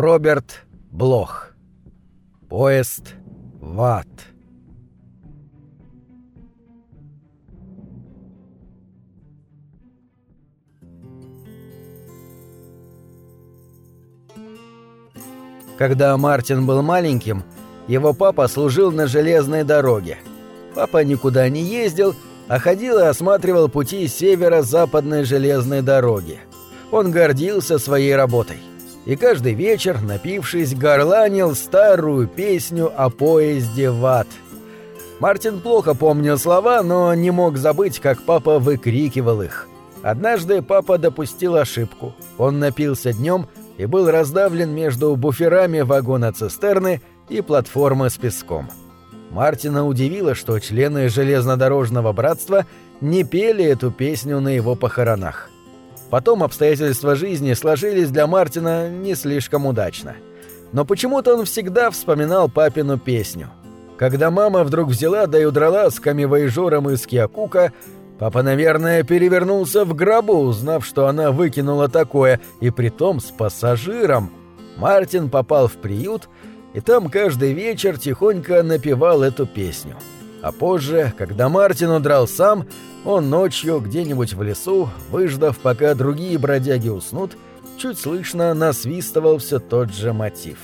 Роберт Блох. Поезд в ад. Когда Мартин был маленьким, его папа служил на железной дороге. Папа никуда не ездил, а ходил и осматривал пути северо-западной железной дороги. Он гордился своей работой. И каждый вечер, напившись, горланил старую песню о поезде в ад. Мартин плохо помнил слова, но не мог забыть, как папа выкрикивал их. Однажды папа допустил ошибку. Он напился днем и был раздавлен между буферами вагона-цистерны и платформы с песком. Мартина удивило, что члены железнодорожного братства не пели эту песню на его похоронах. Потом обстоятельства жизни сложились для Мартина не слишком удачно. Но почему-то он всегда вспоминал папину песню. Когда мама вдруг взяла да и удрала с камевоежором из Киокука, папа, наверное, перевернулся в гробу, узнав, что она выкинула такое, и притом с пассажиром. Мартин попал в приют — и там каждый вечер тихонько напевал эту песню. А позже, когда Мартин удрал сам, он ночью где-нибудь в лесу, выждав, пока другие бродяги уснут, чуть слышно насвистывал все тот же мотив.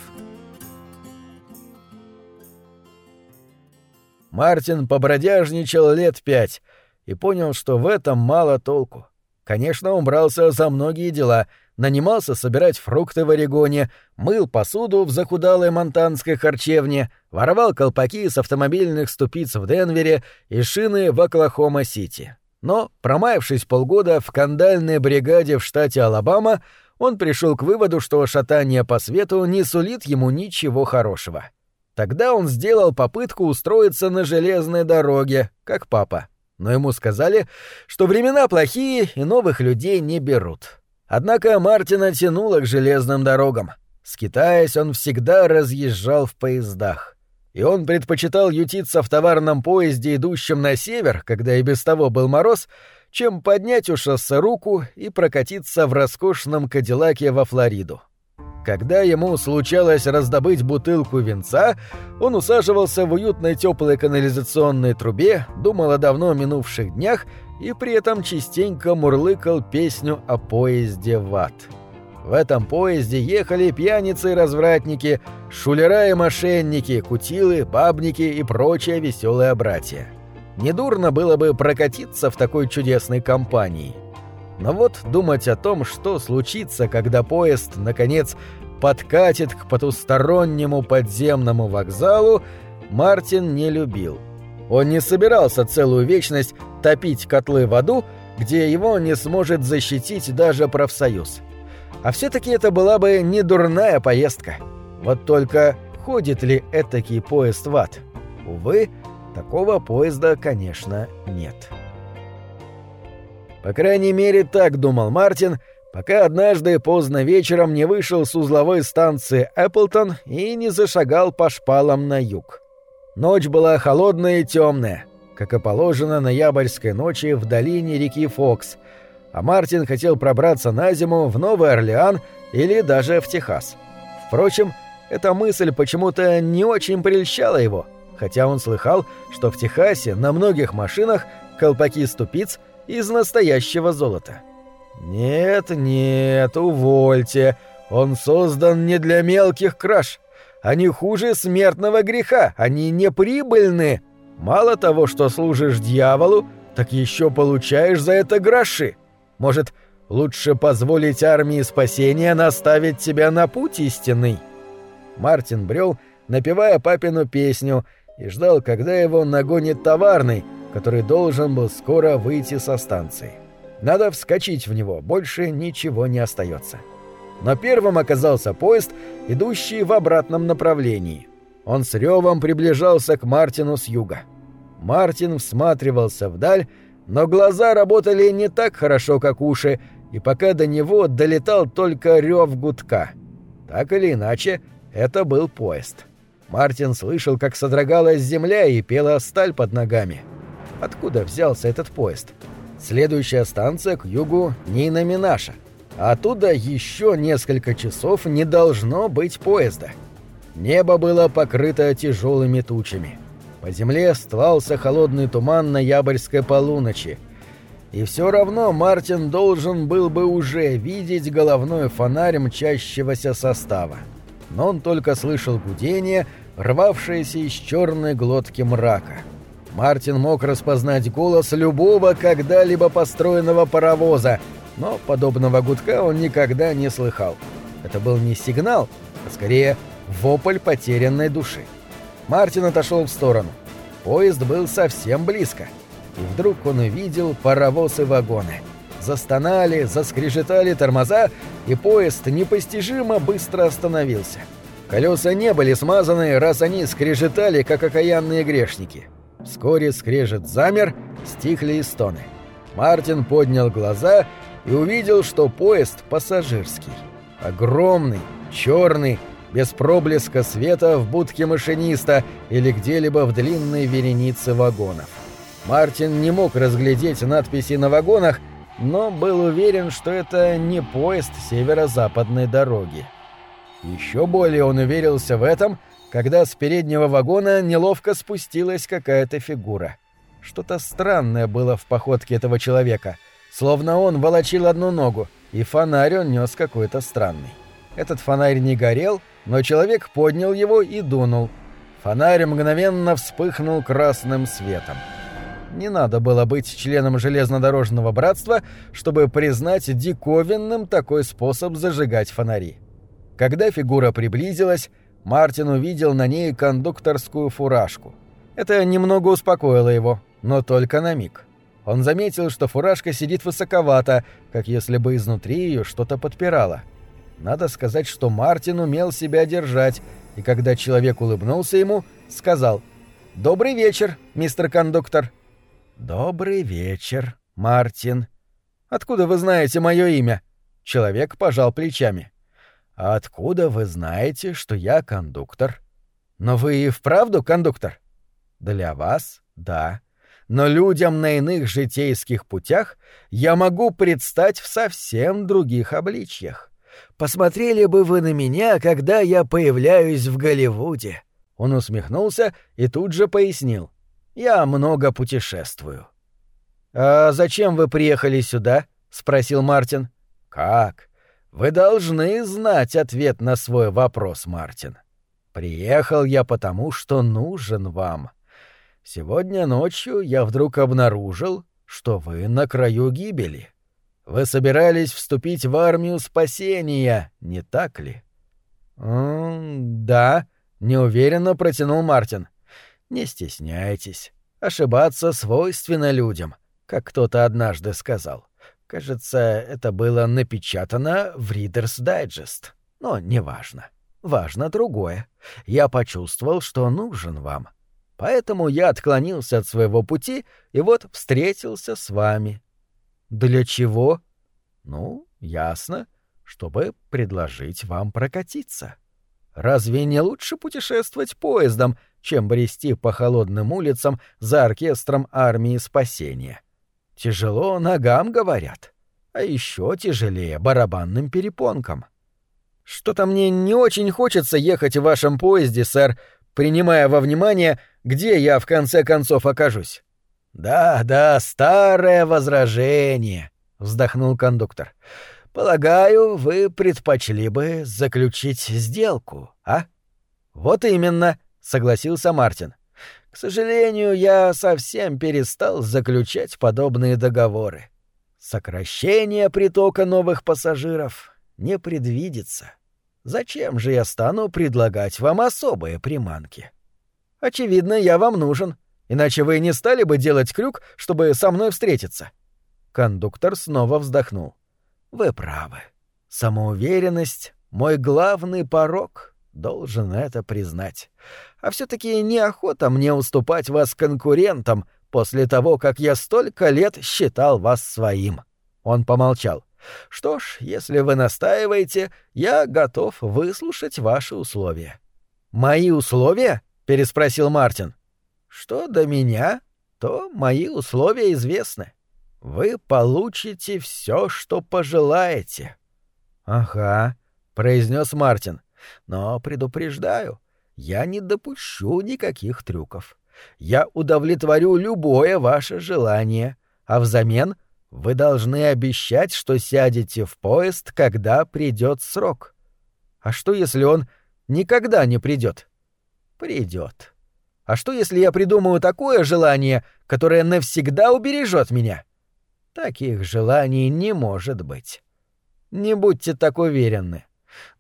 Мартин побродяжничал лет пять и понял, что в этом мало толку. Конечно, он брался за многие дела — нанимался собирать фрукты в Орегоне, мыл посуду в захудалой монтанской харчевне, воровал колпаки с автомобильных ступиц в Денвере и шины в Оклахома-Сити. Но, промаявшись полгода в кандальной бригаде в штате Алабама, он пришел к выводу, что шатание по свету не сулит ему ничего хорошего. Тогда он сделал попытку устроиться на железной дороге, как папа. Но ему сказали, что времена плохие и новых людей не берут. Однако Мартина тянуло к железным дорогам. Скитаясь, он всегда разъезжал в поездах. И он предпочитал ютиться в товарном поезде, идущем на север, когда и без того был мороз, чем поднять у шоссе руку и прокатиться в роскошном Кадиллаке во Флориду. Когда ему случалось раздобыть бутылку винца, он усаживался в уютной теплой канализационной трубе, думал о давно минувших днях и при этом частенько мурлыкал песню о поезде в ад. В этом поезде ехали пьяницы и развратники, шулера и мошенники, кутилы, бабники и прочие веселые братья. Недурно было бы прокатиться в такой чудесной компании. Но вот думать о том, что случится, когда поезд, наконец, подкатит к потустороннему подземному вокзалу, Мартин не любил. Он не собирался целую вечность топить котлы в аду, где его не сможет защитить даже профсоюз. А все-таки это была бы не дурная поездка. Вот только ходит ли этакий поезд в ад? Увы, такого поезда, конечно, нет. По крайней мере, так думал Мартин, пока однажды поздно вечером не вышел с узловой станции Эпплтон и не зашагал по шпалам на юг. Ночь была холодная и темная, как и положено ноябрьской ночи в долине реки Фокс, а Мартин хотел пробраться на зиму в Новый Орлеан или даже в Техас. Впрочем, эта мысль почему-то не очень прельщала его, хотя он слыхал, что в Техасе на многих машинах колпаки ступиц из настоящего золота. «Нет, нет, увольте, он создан не для мелких краж», они хуже смертного греха, они неприбыльны. Мало того, что служишь дьяволу, так еще получаешь за это гроши. Может, лучше позволить армии спасения наставить тебя на путь истинный?» Мартин брел, напевая папину песню, и ждал, когда его нагонит товарный, который должен был скоро выйти со станции. Надо вскочить в него, больше ничего не остается. — но первым оказался поезд, идущий в обратном направлении. Он с ревом приближался к Мартину с юга. Мартин всматривался вдаль, но глаза работали не так хорошо, как уши, и пока до него долетал только рев гудка. Так или иначе, это был поезд. Мартин слышал, как содрогалась земля и пела сталь под ногами. Откуда взялся этот поезд? Следующая станция к югу Нина Минаша — Оттуда еще несколько часов не должно быть поезда. Небо было покрыто тяжелыми тучами. По земле стлался холодный туман ноябрьской полуночи. И все равно Мартин должен был бы уже видеть головной фонарь мчащегося состава. Но он только слышал гудение, рвавшееся из черной глотки мрака. Мартин мог распознать голос любого когда-либо построенного паровоза, но подобного гудка он никогда не слыхал. Это был не сигнал, а скорее вопль потерянной души. Мартин отошел в сторону. Поезд был совсем близко. И вдруг он увидел паровоз и вагоны. Застонали, заскрежетали тормоза, и поезд непостижимо быстро остановился. Колеса не были смазаны, раз они скрежетали, как окаянные грешники. Вскоре скрежет замер, стихли и стоны. Мартин поднял глаза и увидел, что поезд пассажирский. Огромный, черный, без проблеска света в будке машиниста или где-либо в длинной веренице вагонов. Мартин не мог разглядеть надписи на вагонах, но был уверен, что это не поезд северо-западной дороги. Еще более он уверился в этом, когда с переднего вагона неловко спустилась какая-то фигура. Что-то странное было в походке этого человека, словно он волочил одну ногу, и фонарь он нес какой-то странный. Этот фонарь не горел, но человек поднял его и дунул. Фонарь мгновенно вспыхнул красным светом. Не надо было быть членом железнодорожного братства, чтобы признать диковинным такой способ зажигать фонари. Когда фигура приблизилась, Мартин увидел на ней кондукторскую фуражку. Это немного успокоило его, но только на миг. Он заметил, что фуражка сидит высоковато, как если бы изнутри ее что-то подпирало. Надо сказать, что Мартин умел себя держать, и когда человек улыбнулся ему, сказал «Добрый вечер, мистер кондуктор». «Добрый вечер, Мартин». «Откуда вы знаете мое имя?» Человек пожал плечами. «А откуда вы знаете, что я кондуктор?» «Но вы и вправду кондуктор?» «Для вас — да. Но людям на иных житейских путях я могу предстать в совсем других обличьях. Посмотрели бы вы на меня, когда я появляюсь в Голливуде». Он усмехнулся и тут же пояснил. «Я много путешествую». «А зачем вы приехали сюда?» — спросил Мартин. «Как? Вы должны знать ответ на свой вопрос, Мартин. Приехал я потому, что нужен вам. Сегодня ночью я вдруг обнаружил, что вы на краю гибели. Вы собирались вступить в армию спасения, не так ли? «М да, неуверенно протянул Мартин. Не стесняйтесь. Ошибаться свойственно людям, как кто-то однажды сказал. Кажется, это было напечатано в Reader's Digest. Но неважно. Важно другое. Я почувствовал, что нужен вам. Поэтому я отклонился от своего пути и вот встретился с вами. Для чего? Ну, ясно, чтобы предложить вам прокатиться. Разве не лучше путешествовать поездом, чем брести по холодным улицам за оркестром армии спасения? Тяжело ногам, говорят, а еще тяжелее барабанным перепонкам. Что-то мне не очень хочется ехать в вашем поезде, сэр, принимая во внимание, где я в конце концов окажусь. Да, да, старое возражение, вздохнул кондуктор. Полагаю, вы предпочли бы заключить сделку, а? Вот именно, согласился Мартин. К сожалению, я совсем перестал заключать подобные договоры. Сокращение притока новых пассажиров не предвидится. Зачем же я стану предлагать вам особые приманки? Очевидно, я вам нужен, иначе вы не стали бы делать крюк, чтобы со мной встретиться. Кондуктор снова вздохнул. Вы правы. Самоуверенность — мой главный порог должен это признать. А все-таки неохота мне уступать вас конкурентам после того, как я столько лет считал вас своим. Он помолчал. Что ж, если вы настаиваете, я готов выслушать ваши условия. Мои условия? переспросил Мартин. Что до меня, то мои условия известны. Вы получите все, что пожелаете. Ага, произнес Мартин. Но предупреждаю, я не допущу никаких трюков. Я удовлетворю любое ваше желание, а взамен вы должны обещать, что сядете в поезд, когда придет срок. А что, если он никогда не придет? Придет. А что, если я придумаю такое желание, которое навсегда убережет меня? Таких желаний не может быть. Не будьте так уверены.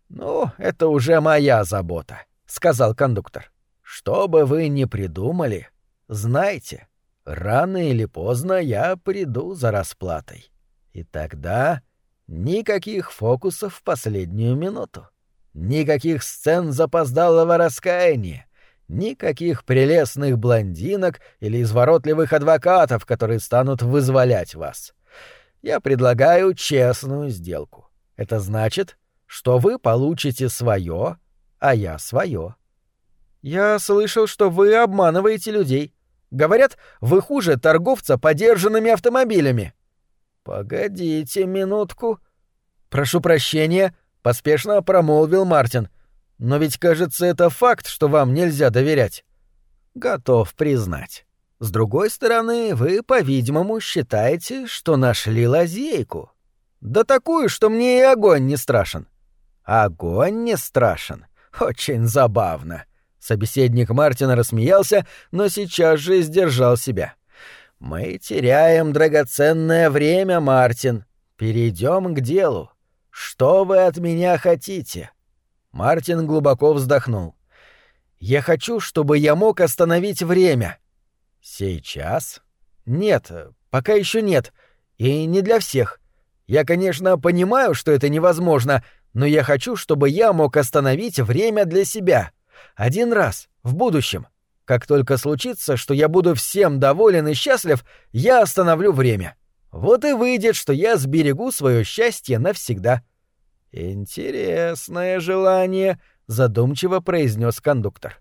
Ну, это уже моя забота, сказал кондуктор. Что бы вы ни придумали, знайте, рано или поздно я приду за расплатой. И тогда никаких фокусов в последнюю минуту. Никаких сцен запоздалого раскаяния, никаких прелестных блондинок или изворотливых адвокатов, которые станут вызволять вас. Я предлагаю честную сделку. Это значит, что вы получите свое, а я свое. Я слышал, что вы обманываете людей. Говорят, вы хуже торговца подержанными автомобилями. Погодите минутку. Прошу прощения, поспешно промолвил Мартин. Но ведь, кажется, это факт, что вам нельзя доверять. Готов признать. С другой стороны, вы, по-видимому, считаете, что нашли лазейку. Да такую, что мне и огонь не страшен. Огонь не страшен. Очень забавно. Собеседник Мартина рассмеялся, но сейчас же сдержал себя. Мы теряем драгоценное время, Мартин. Перейдем к делу. «Что вы от меня хотите?» Мартин глубоко вздохнул. «Я хочу, чтобы я мог остановить время». «Сейчас?» «Нет, пока еще нет. И не для всех. Я, конечно, понимаю, что это невозможно, но я хочу, чтобы я мог остановить время для себя. Один раз, в будущем. Как только случится, что я буду всем доволен и счастлив, я остановлю время. Вот и выйдет, что я сберегу свое счастье навсегда. Интересное желание, задумчиво произнес кондуктор.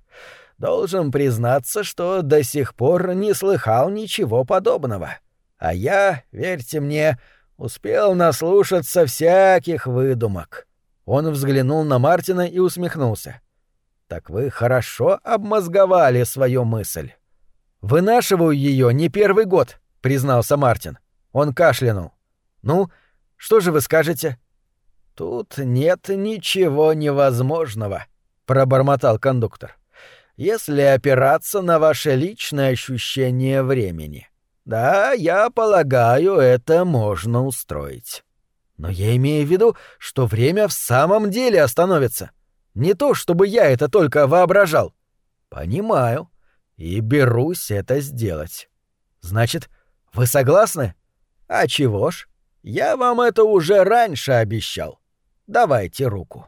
Должен признаться, что до сих пор не слыхал ничего подобного. А я, верьте мне, успел наслушаться всяких выдумок. Он взглянул на Мартина и усмехнулся. Так вы хорошо обмозговали свою мысль. Вынашиваю ее не первый год, признался Мартин. Он кашлянул. «Ну, что же вы скажете?» «Тут нет ничего невозможного», — пробормотал кондуктор. «Если опираться на ваше личное ощущение времени. Да, я полагаю, это можно устроить. Но я имею в виду, что время в самом деле остановится. Не то, чтобы я это только воображал. Понимаю. И берусь это сделать. Значит, вы согласны?» А чего ж? Я вам это уже раньше обещал. Давайте руку.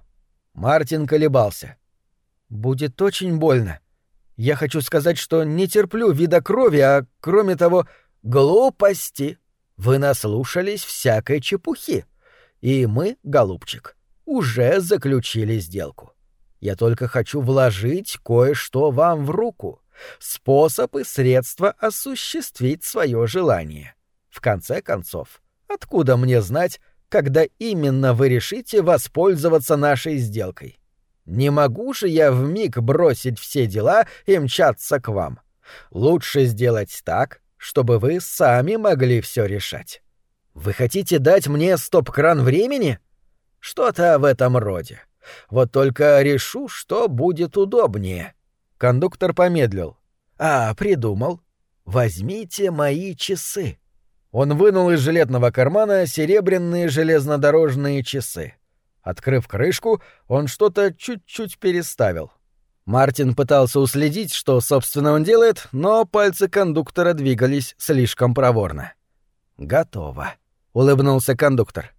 Мартин колебался. Будет очень больно. Я хочу сказать, что не терплю вида крови, а кроме того, глупости. Вы наслушались всякой чепухи. И мы, голубчик, уже заключили сделку. Я только хочу вложить кое-что вам в руку. Способ и средства осуществить свое желание. В конце концов, откуда мне знать, когда именно вы решите воспользоваться нашей сделкой? Не могу же я вмиг бросить все дела и мчаться к вам. Лучше сделать так, чтобы вы сами могли все решать. Вы хотите дать мне стоп-кран времени? Что-то в этом роде. Вот только решу, что будет удобнее. Кондуктор помедлил. А, придумал. Возьмите мои часы. Он вынул из жилетного кармана серебряные железнодорожные часы. Открыв крышку, он что-то чуть-чуть переставил. Мартин пытался уследить, что, собственно, он делает, но пальцы кондуктора двигались слишком проворно. «Готово», — улыбнулся кондуктор.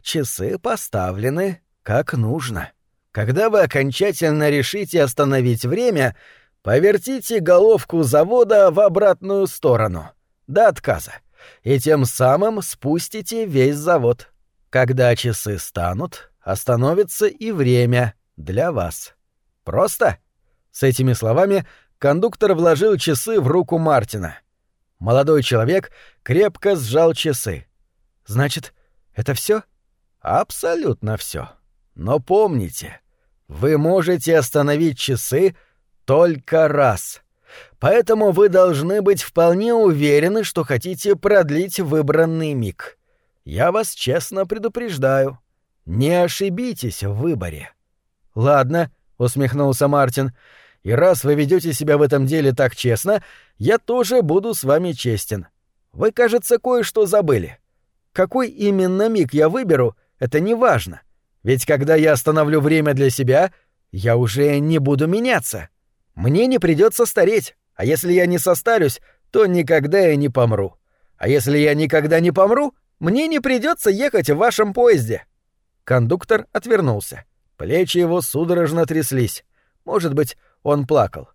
«Часы поставлены как нужно. Когда вы окончательно решите остановить время, повертите головку завода в обратную сторону, до отказа и тем самым спустите весь завод. Когда часы станут, остановится и время для вас. Просто? С этими словами кондуктор вложил часы в руку Мартина. Молодой человек крепко сжал часы. Значит, это все? Абсолютно все. Но помните, вы можете остановить часы только раз. Поэтому вы должны быть вполне уверены, что хотите продлить выбранный миг. Я вас честно предупреждаю. Не ошибитесь в выборе. Ладно, усмехнулся Мартин. И раз вы ведете себя в этом деле так честно, я тоже буду с вами честен. Вы, кажется, кое-что забыли. Какой именно миг я выберу, это не важно. Ведь когда я остановлю время для себя, я уже не буду меняться. Мне не придется стареть, а если я не состарюсь, то никогда и не помру. А если я никогда не помру, мне не придется ехать в вашем поезде. Кондуктор отвернулся. Плечи его судорожно тряслись. Может быть, он плакал.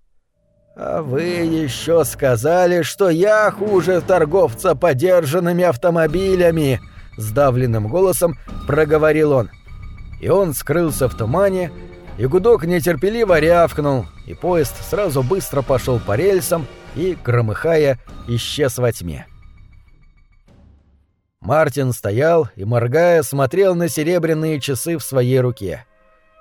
«А вы еще сказали, что я хуже торговца подержанными автомобилями!» — сдавленным голосом проговорил он. И он скрылся в тумане, и гудок нетерпеливо рявкнул, и поезд сразу быстро пошел по рельсам и, громыхая, исчез во тьме. Мартин стоял и, моргая, смотрел на серебряные часы в своей руке.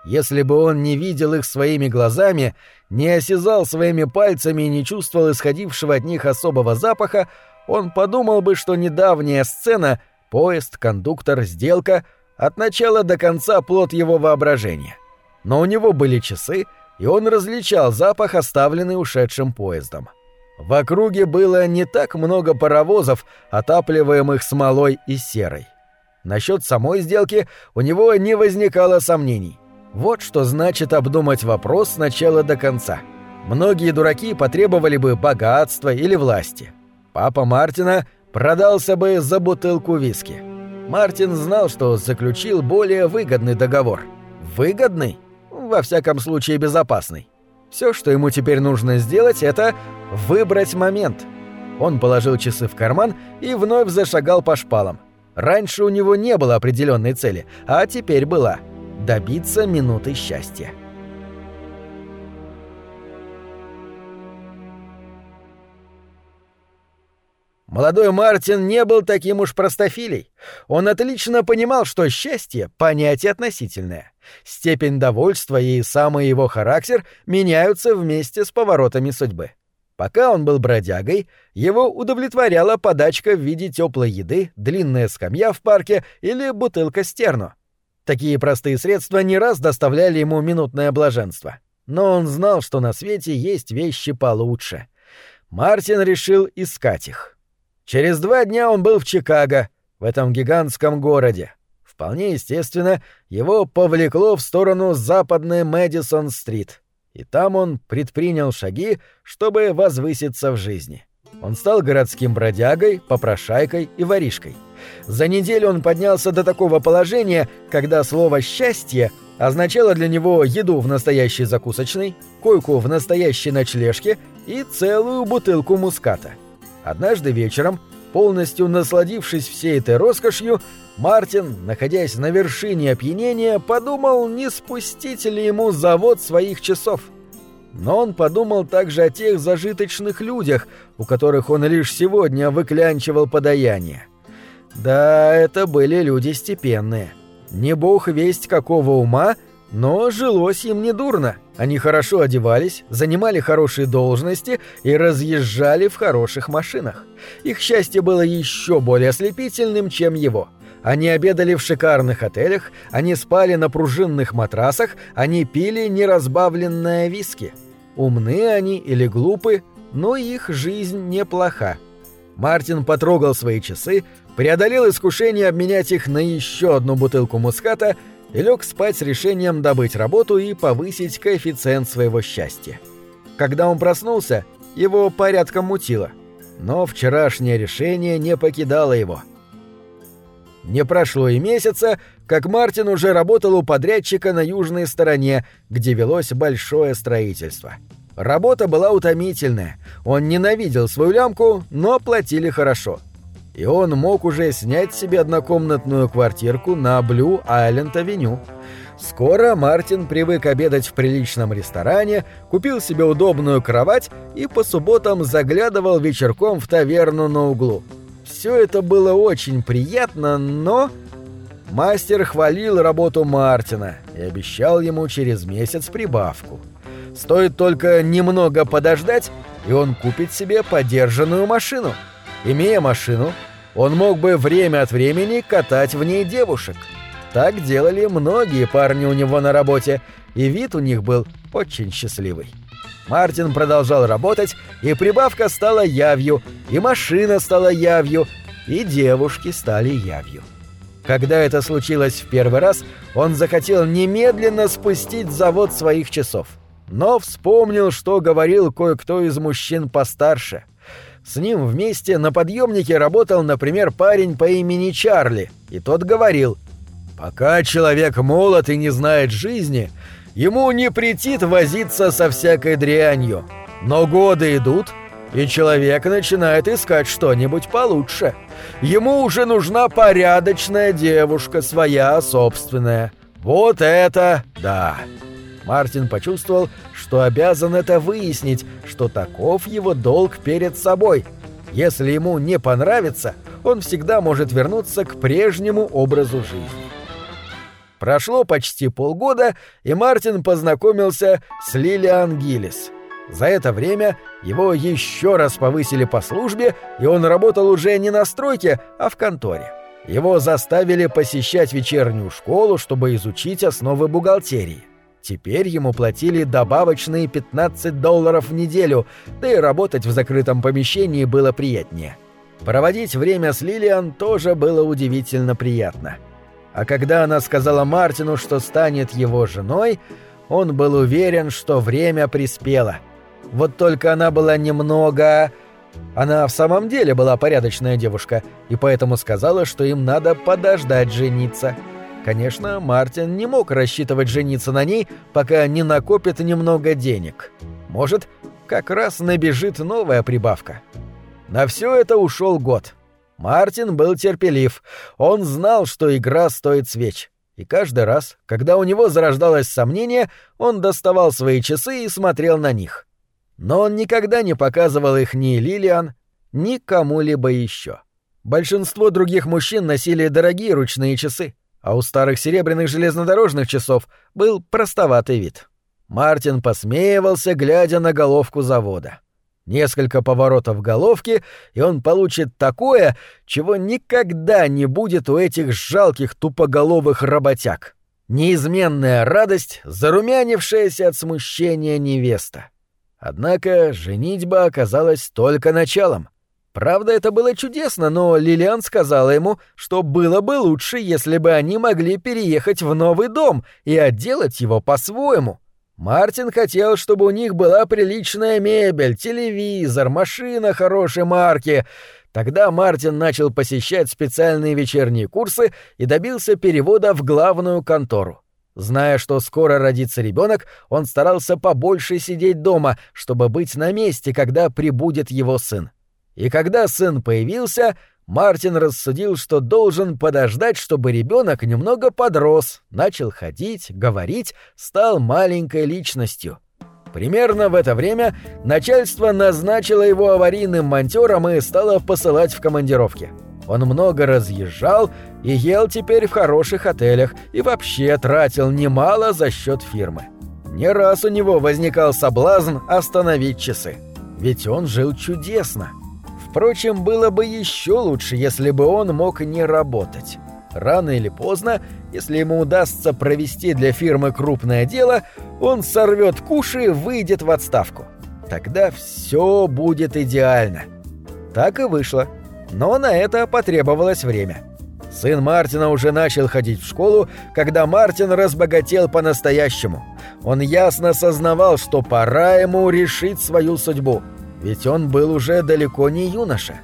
Если бы он не видел их своими глазами, не осязал своими пальцами и не чувствовал исходившего от них особого запаха, он подумал бы, что недавняя сцена — поезд, кондуктор, сделка — от начала до конца плод его воображения. Но у него были часы, и он различал запах, оставленный ушедшим поездом. В округе было не так много паровозов, отапливаемых смолой и серой. Насчет самой сделки у него не возникало сомнений. Вот что значит обдумать вопрос с начала до конца. Многие дураки потребовали бы богатства или власти. Папа Мартина продался бы за бутылку виски. Мартин знал, что заключил более выгодный договор. Выгодный? Во всяком случае безопасный. Все, что ему теперь нужно сделать, это выбрать момент. Он положил часы в карман и вновь зашагал по шпалам. Раньше у него не было определенной цели, а теперь была — добиться минуты счастья. Молодой Мартин не был таким уж простофилей. Он отлично понимал, что счастье — понятие относительное. Степень довольства и самый его характер меняются вместе с поворотами судьбы. Пока он был бродягой, его удовлетворяла подачка в виде теплой еды, длинная скамья в парке или бутылка стерну. Такие простые средства не раз доставляли ему минутное блаженство. Но он знал, что на свете есть вещи получше. Мартин решил искать их. Через два дня он был в Чикаго, в этом гигантском городе. Вполне естественно, его повлекло в сторону западной Мэдисон-стрит. И там он предпринял шаги, чтобы возвыситься в жизни. Он стал городским бродягой, попрошайкой и воришкой. За неделю он поднялся до такого положения, когда слово «счастье» означало для него еду в настоящей закусочной, койку в настоящей ночлежке и целую бутылку муската. Однажды вечером, полностью насладившись всей этой роскошью, Мартин, находясь на вершине опьянения, подумал, не спустить ли ему завод своих часов. Но он подумал также о тех зажиточных людях, у которых он лишь сегодня выклянчивал подаяние. Да, это были люди степенные. Не бог весть какого ума, но жилось им недурно. Они хорошо одевались, занимали хорошие должности и разъезжали в хороших машинах. Их счастье было еще более ослепительным, чем его. Они обедали в шикарных отелях, они спали на пружинных матрасах, они пили неразбавленное виски. Умны они или глупы, но их жизнь неплоха. Мартин потрогал свои часы, преодолел искушение обменять их на еще одну бутылку муската и лег спать с решением добыть работу и повысить коэффициент своего счастья. Когда он проснулся, его порядком мутило, но вчерашнее решение не покидало его. Не прошло и месяца, как Мартин уже работал у подрядчика на южной стороне, где велось большое строительство. Работа была утомительная, он ненавидел свою лямку, но платили хорошо — и он мог уже снять себе однокомнатную квартирку на Блю-Айленд-авеню. Скоро Мартин привык обедать в приличном ресторане, купил себе удобную кровать и по субботам заглядывал вечерком в таверну на углу. Все это было очень приятно, но... мастер хвалил работу Мартина и обещал ему через месяц прибавку. Стоит только немного подождать, и он купит себе подержанную машину. Имея машину, он мог бы время от времени катать в ней девушек. Так делали многие парни у него на работе, и вид у них был очень счастливый. Мартин продолжал работать, и прибавка стала явью, и машина стала явью, и девушки стали явью. Когда это случилось в первый раз, он захотел немедленно спустить завод своих часов. Но вспомнил, что говорил кое-кто из мужчин постарше. С ним вместе на подъемнике работал, например, парень по имени Чарли, и тот говорил «Пока человек молод и не знает жизни, ему не претит возиться со всякой дрянью. Но годы идут, и человек начинает искать что-нибудь получше. Ему уже нужна порядочная девушка, своя, собственная. Вот это да!» Мартин почувствовал, что обязан это выяснить, что таков его долг перед собой. Если ему не понравится, он всегда может вернуться к прежнему образу жизни. Прошло почти полгода, и Мартин познакомился с Лилиан Гиллис. За это время его еще раз повысили по службе, и он работал уже не на стройке, а в конторе. Его заставили посещать вечернюю школу, чтобы изучить основы бухгалтерии. Теперь ему платили добавочные 15 долларов в неделю, да и работать в закрытом помещении было приятнее. Проводить время с Лилиан тоже было удивительно приятно. А когда она сказала Мартину, что станет его женой, он был уверен, что время приспело. Вот только она была немного... Она в самом деле была порядочная девушка, и поэтому сказала, что им надо подождать жениться. Конечно, Мартин не мог рассчитывать жениться на ней, пока не накопит немного денег. Может, как раз набежит новая прибавка. На все это ушел год. Мартин был терпелив. Он знал, что игра стоит свеч. И каждый раз, когда у него зарождалось сомнение, он доставал свои часы и смотрел на них. Но он никогда не показывал их ни Лилиан, ни кому-либо еще. Большинство других мужчин носили дорогие ручные часы а у старых серебряных железнодорожных часов был простоватый вид. Мартин посмеивался, глядя на головку завода. Несколько поворотов головки, и он получит такое, чего никогда не будет у этих жалких тупоголовых работяг. Неизменная радость, зарумянившаяся от смущения невеста. Однако женитьба оказалась только началом. Правда, это было чудесно, но Лилиан сказала ему, что было бы лучше, если бы они могли переехать в новый дом и отделать его по-своему. Мартин хотел, чтобы у них была приличная мебель, телевизор, машина хорошей марки. Тогда Мартин начал посещать специальные вечерние курсы и добился перевода в главную контору. Зная, что скоро родится ребенок, он старался побольше сидеть дома, чтобы быть на месте, когда прибудет его сын. И когда сын появился, Мартин рассудил, что должен подождать, чтобы ребенок немного подрос, начал ходить, говорить, стал маленькой личностью. Примерно в это время начальство назначило его аварийным монтёром и стало посылать в командировки. Он много разъезжал и ел теперь в хороших отелях и вообще тратил немало за счет фирмы. Не раз у него возникал соблазн остановить часы. Ведь он жил чудесно. Впрочем, было бы еще лучше, если бы он мог не работать. Рано или поздно, если ему удастся провести для фирмы крупное дело, он сорвет куши и выйдет в отставку. Тогда все будет идеально. Так и вышло. Но на это потребовалось время. Сын Мартина уже начал ходить в школу, когда Мартин разбогател по-настоящему. Он ясно сознавал, что пора ему решить свою судьбу – ведь он был уже далеко не юноша.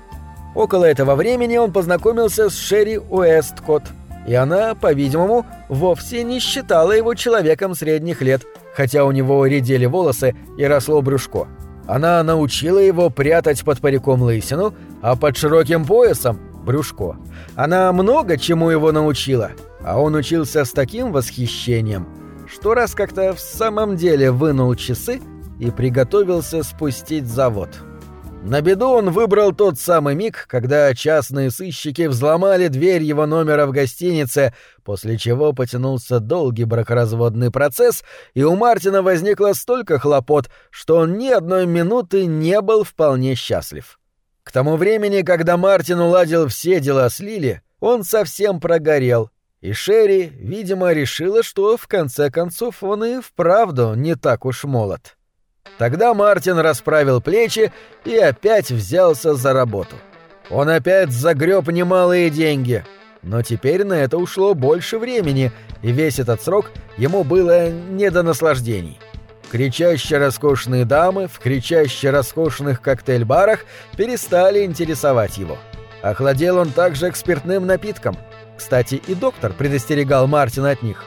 Около этого времени он познакомился с Шерри Уэсткотт, и она, по-видимому, вовсе не считала его человеком средних лет, хотя у него редели волосы и росло брюшко. Она научила его прятать под париком лысину, а под широким поясом – брюшко. Она много чему его научила, а он учился с таким восхищением, что раз как-то в самом деле вынул часы – и приготовился спустить завод. На беду он выбрал тот самый миг, когда частные сыщики взломали дверь его номера в гостинице, после чего потянулся долгий бракоразводный процесс, и у Мартина возникло столько хлопот, что он ни одной минуты не был вполне счастлив. К тому времени, когда Мартин уладил все дела с Лили, он совсем прогорел, и Шерри, видимо, решила, что в конце концов он и вправду не так уж молод. Тогда Мартин расправил плечи и опять взялся за работу. Он опять загреб немалые деньги, но теперь на это ушло больше времени, и весь этот срок ему было не до наслаждений. Кричаще роскошные дамы в кричаще роскошных коктейль-барах перестали интересовать его. Охладел он также экспертным напитком. Кстати, и доктор предостерегал Мартина от них.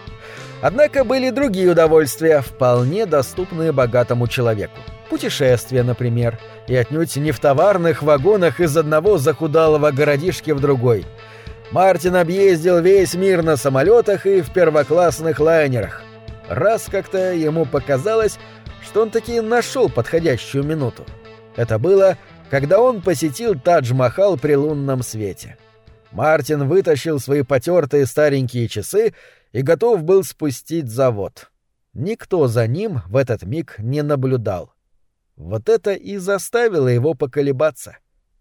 Однако были другие удовольствия, вполне доступные богатому человеку. Путешествия, например, и отнюдь не в товарных вагонах из одного захудалого городишки в другой. Мартин объездил весь мир на самолетах и в первоклассных лайнерах. Раз как-то ему показалось, что он таки нашел подходящую минуту. Это было, когда он посетил Тадж-Махал при лунном свете. Мартин вытащил свои потертые старенькие часы и готов был спустить завод. Никто за ним в этот миг не наблюдал. Вот это и заставило его поколебаться.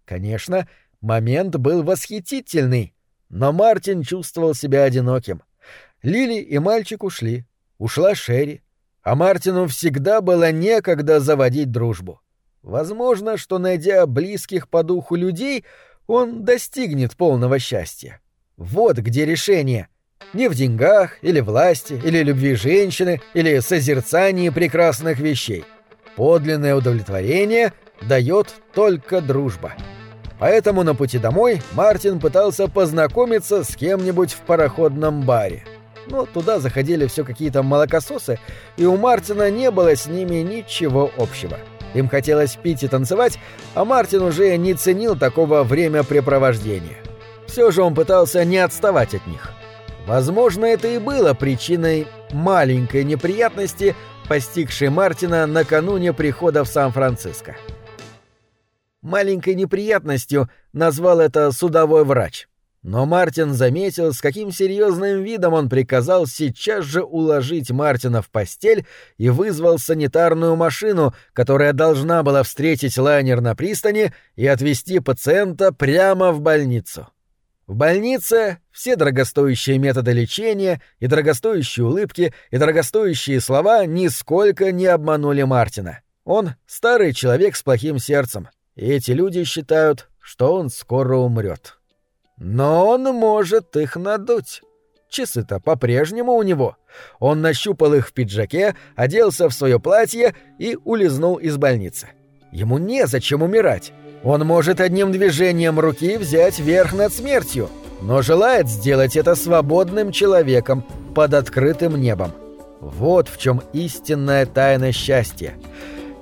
Конечно, момент был восхитительный, но Мартин чувствовал себя одиноким. Лили и мальчик ушли. Ушла Шерри. А Мартину всегда было некогда заводить дружбу. Возможно, что, найдя близких по духу людей, он достигнет полного счастья. Вот где решение — не в деньгах, или власти, или любви женщины, или созерцании прекрасных вещей. Подлинное удовлетворение дает только дружба. Поэтому на пути домой Мартин пытался познакомиться с кем-нибудь в пароходном баре. Но туда заходили все какие-то молокососы, и у Мартина не было с ними ничего общего. Им хотелось пить и танцевать, а Мартин уже не ценил такого времяпрепровождения. Все же он пытался не отставать от них. Возможно, это и было причиной маленькой неприятности, постигшей Мартина накануне прихода в Сан-Франциско. Маленькой неприятностью назвал это судовой врач. Но Мартин заметил, с каким серьезным видом он приказал сейчас же уложить Мартина в постель и вызвал санитарную машину, которая должна была встретить лайнер на пристани и отвезти пациента прямо в больницу. В больнице все дорогостоящие методы лечения и дорогостоящие улыбки и дорогостоящие слова нисколько не обманули Мартина. Он старый человек с плохим сердцем, и эти люди считают, что он скоро умрет. Но он может их надуть. Часы-то по-прежнему у него. Он нащупал их в пиджаке, оделся в свое платье и улизнул из больницы. Ему незачем умирать. Он может одним движением руки взять верх над смертью, но желает сделать это свободным человеком под открытым небом. Вот в чем истинная тайна счастья.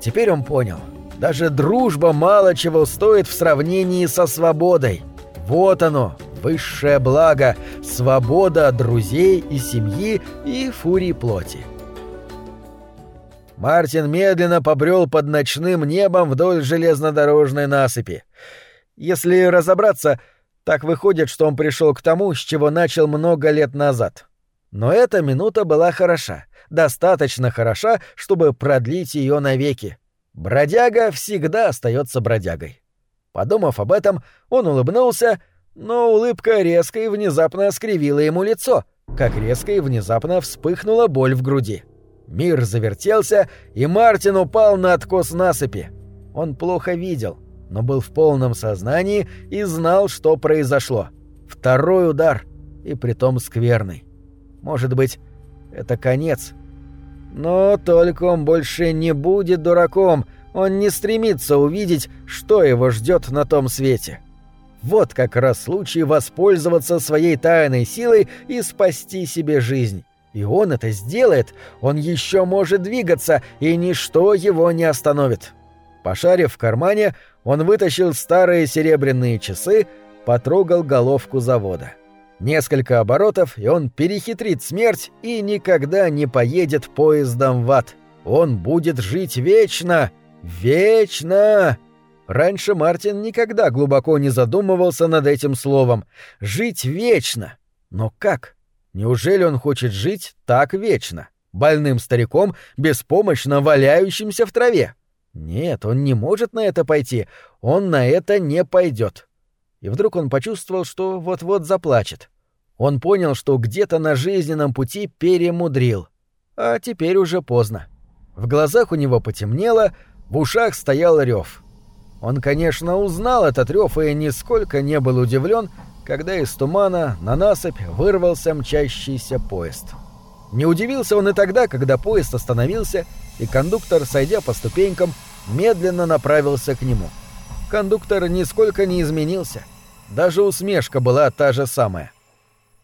Теперь он понял. Даже дружба мало чего стоит в сравнении со свободой. Вот оно, высшее благо, свобода друзей и семьи и фурии плоти. Мартин медленно побрел под ночным небом вдоль железнодорожной насыпи. Если разобраться, так выходит, что он пришел к тому, с чего начал много лет назад. Но эта минута была хороша, достаточно хороша, чтобы продлить ее навеки. Бродяга всегда остается бродягой. Подумав об этом, он улыбнулся, но улыбка резко и внезапно скривила ему лицо, как резко и внезапно вспыхнула боль в груди. Мир завертелся, и Мартин упал на откос насыпи. Он плохо видел, но был в полном сознании и знал, что произошло. Второй удар, и притом скверный. Может быть, это конец. Но только он больше не будет дураком, он не стремится увидеть, что его ждет на том свете. Вот как раз случай воспользоваться своей тайной силой и спасти себе жизнь. И он это сделает, он еще может двигаться, и ничто его не остановит. Пошарив в кармане, он вытащил старые серебряные часы, потрогал головку завода. Несколько оборотов, и он перехитрит смерть и никогда не поедет поездом в ад. Он будет жить вечно! Вечно! Раньше Мартин никогда глубоко не задумывался над этим словом. Жить вечно. Но как? Неужели он хочет жить так вечно? Больным стариком, беспомощно валяющимся в траве? Нет, он не может на это пойти. Он на это не пойдет. И вдруг он почувствовал, что вот-вот заплачет. Он понял, что где-то на жизненном пути перемудрил. А теперь уже поздно. В глазах у него потемнело, в ушах стоял рев. Он, конечно, узнал этот рев и нисколько не был удивлен, когда из тумана на насыпь вырвался мчащийся поезд. Не удивился он и тогда, когда поезд остановился, и кондуктор, сойдя по ступенькам, медленно направился к нему. Кондуктор нисколько не изменился. Даже усмешка была та же самая.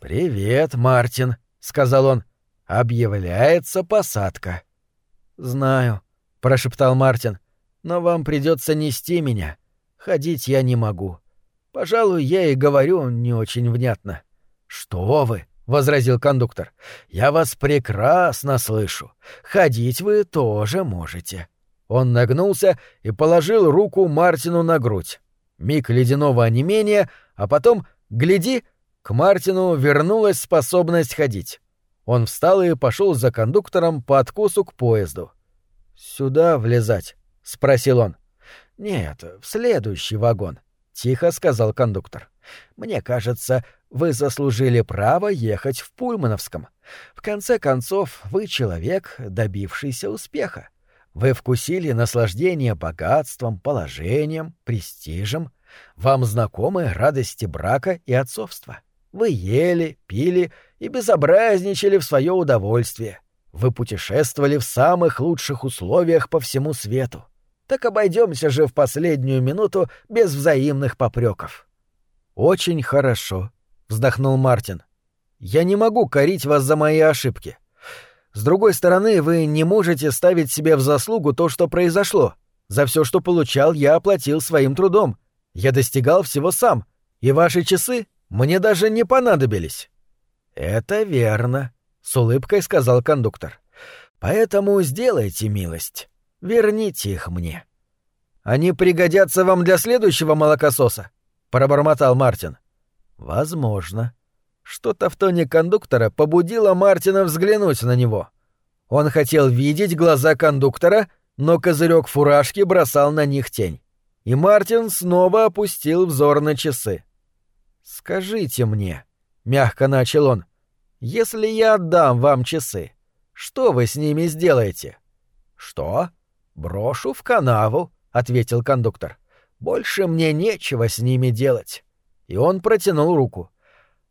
«Привет, Мартин», — сказал он. «Объявляется посадка». «Знаю», — прошептал Мартин, — «но вам придется нести меня. Ходить я не могу. Пожалуй, я и говорю не очень внятно». «Что вы?» — возразил кондуктор. «Я вас прекрасно слышу. Ходить вы тоже можете». Он нагнулся и положил руку Мартину на грудь. Миг ледяного онемения, а потом, гляди, к Мартину вернулась способность ходить. Он встал и пошел за кондуктором по откосу к поезду. «Сюда влезать?» — спросил он. «Нет, в следующий вагон», — тихо сказал кондуктор. «Мне кажется, вы заслужили право ехать в Пульмановском. В конце концов, вы человек, добившийся успеха. Вы вкусили наслаждение богатством, положением, престижем. Вам знакомы радости брака и отцовства. Вы ели, пили и безобразничали в свое удовольствие. Вы путешествовали в самых лучших условиях по всему свету. Так обойдемся же в последнюю минуту без взаимных попреков. Очень хорошо, вздохнул Мартин. Я не могу корить вас за мои ошибки. С другой стороны, вы не можете ставить себе в заслугу то, что произошло. За все, что получал, я оплатил своим трудом. Я достигал всего сам, и ваши часы мне даже не понадобились. Это верно, с улыбкой сказал кондуктор. Поэтому сделайте милость. Верните их мне. Они пригодятся вам для следующего молокососа, пробормотал Мартин. Возможно. Что-то в тоне кондуктора побудило Мартина взглянуть на него. Он хотел видеть глаза кондуктора, но козырек фуражки бросал на них тень. И Мартин снова опустил взор на часы. «Скажите мне», — мягко начал он, — «если я отдам вам часы, что вы с ними сделаете?» «Что? Брошу в канаву», — ответил кондуктор. «Больше мне нечего с ними делать». И он протянул руку.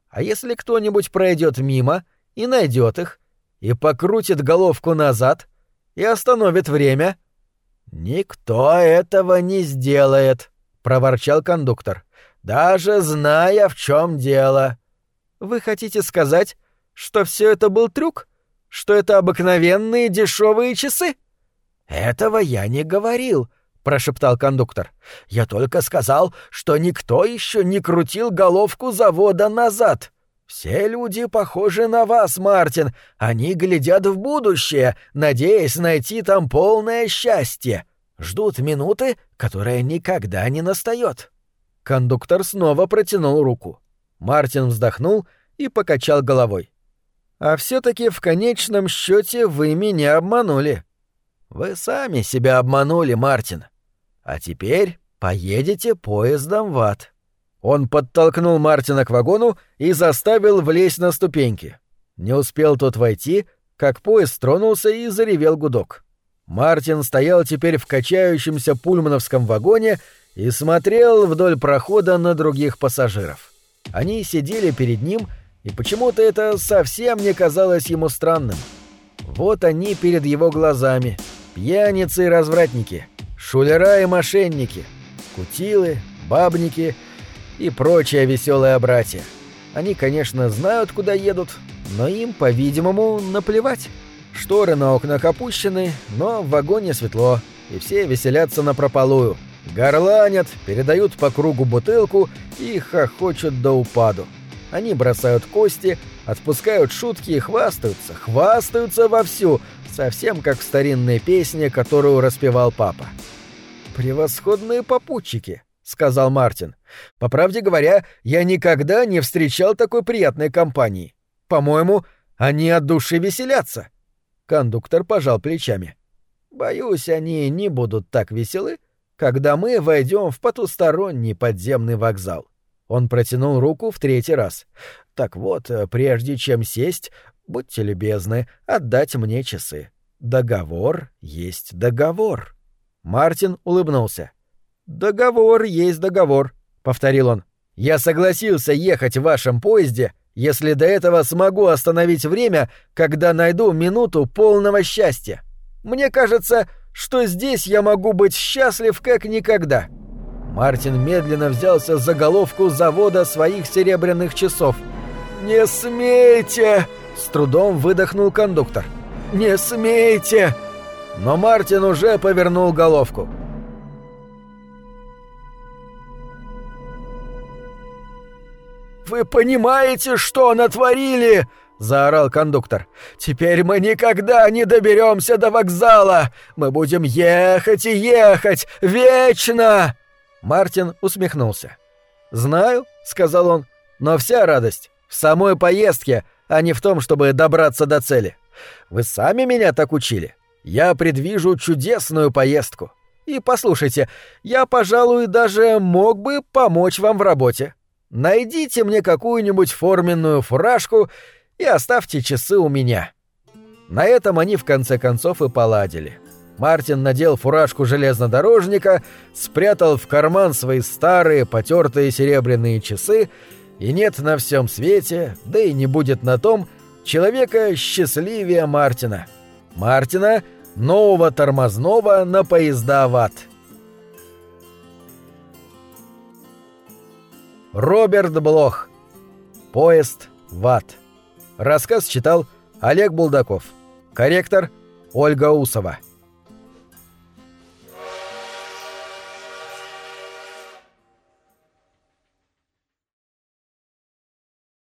«А если кто-нибудь пройдет мимо и найдет их, и покрутит головку назад, и остановит время?» «Никто этого не сделает», — проворчал кондуктор даже зная, в чем дело. Вы хотите сказать, что все это был трюк? Что это обыкновенные дешевые часы? Этого я не говорил, прошептал кондуктор. Я только сказал, что никто еще не крутил головку завода назад. Все люди похожи на вас, Мартин. Они глядят в будущее, надеясь найти там полное счастье. Ждут минуты, которая никогда не настает. Кондуктор снова протянул руку. Мартин вздохнул и покачал головой. «А все-таки в конечном счете вы меня обманули». «Вы сами себя обманули, Мартин. А теперь поедете поездом в ад». Он подтолкнул Мартина к вагону и заставил влезть на ступеньки. Не успел тот войти, как поезд тронулся и заревел гудок. Мартин стоял теперь в качающемся пульмановском вагоне и смотрел вдоль прохода на других пассажиров. Они сидели перед ним, и почему-то это совсем не казалось ему странным. Вот они перед его глазами, пьяницы и развратники, шулера и мошенники, кутилы, бабники и прочее веселое братья. Они, конечно, знают, куда едут, но им, по-видимому, наплевать. Шторы на окнах опущены, но в вагоне светло, и все веселятся на прополую. Горланят, передают по кругу бутылку и хохочут до упаду. Они бросают кости, отпускают шутки и хвастаются, хвастаются вовсю, совсем как в старинной песне, которую распевал папа. «Превосходные попутчики», — сказал Мартин. «По правде говоря, я никогда не встречал такой приятной компании. По-моему, они от души веселятся». Кондуктор пожал плечами. «Боюсь, они не будут так веселы, когда мы войдем в потусторонний подземный вокзал». Он протянул руку в третий раз. «Так вот, прежде чем сесть, будьте любезны, отдать мне часы. Договор есть договор». Мартин улыбнулся. «Договор есть договор», — повторил он. «Я согласился ехать в вашем поезде, если до этого смогу остановить время, когда найду минуту полного счастья. Мне кажется, что здесь я могу быть счастлив как никогда». Мартин медленно взялся за головку завода своих серебряных часов. «Не смейте!» — с трудом выдохнул кондуктор. «Не смейте!» Но Мартин уже повернул головку. «Вы понимаете, что натворили?» — заорал кондуктор. «Теперь мы никогда не доберемся до вокзала! Мы будем ехать и ехать! Вечно!» Мартин усмехнулся. «Знаю», — сказал он, — «но вся радость в самой поездке, а не в том, чтобы добраться до цели. Вы сами меня так учили. Я предвижу чудесную поездку. И послушайте, я, пожалуй, даже мог бы помочь вам в работе. Найдите мне какую-нибудь форменную фуражку и оставьте часы у меня». На этом они в конце концов и поладили. Мартин надел фуражку железнодорожника, спрятал в карман свои старые потертые серебряные часы, и нет на всем свете, да и не будет на том, человека счастливее Мартина. Мартина, нового тормозного на поезда в ад. Роберт Блох. Поезд в ад. Рассказ читал Олег Булдаков. Корректор Ольга Усова.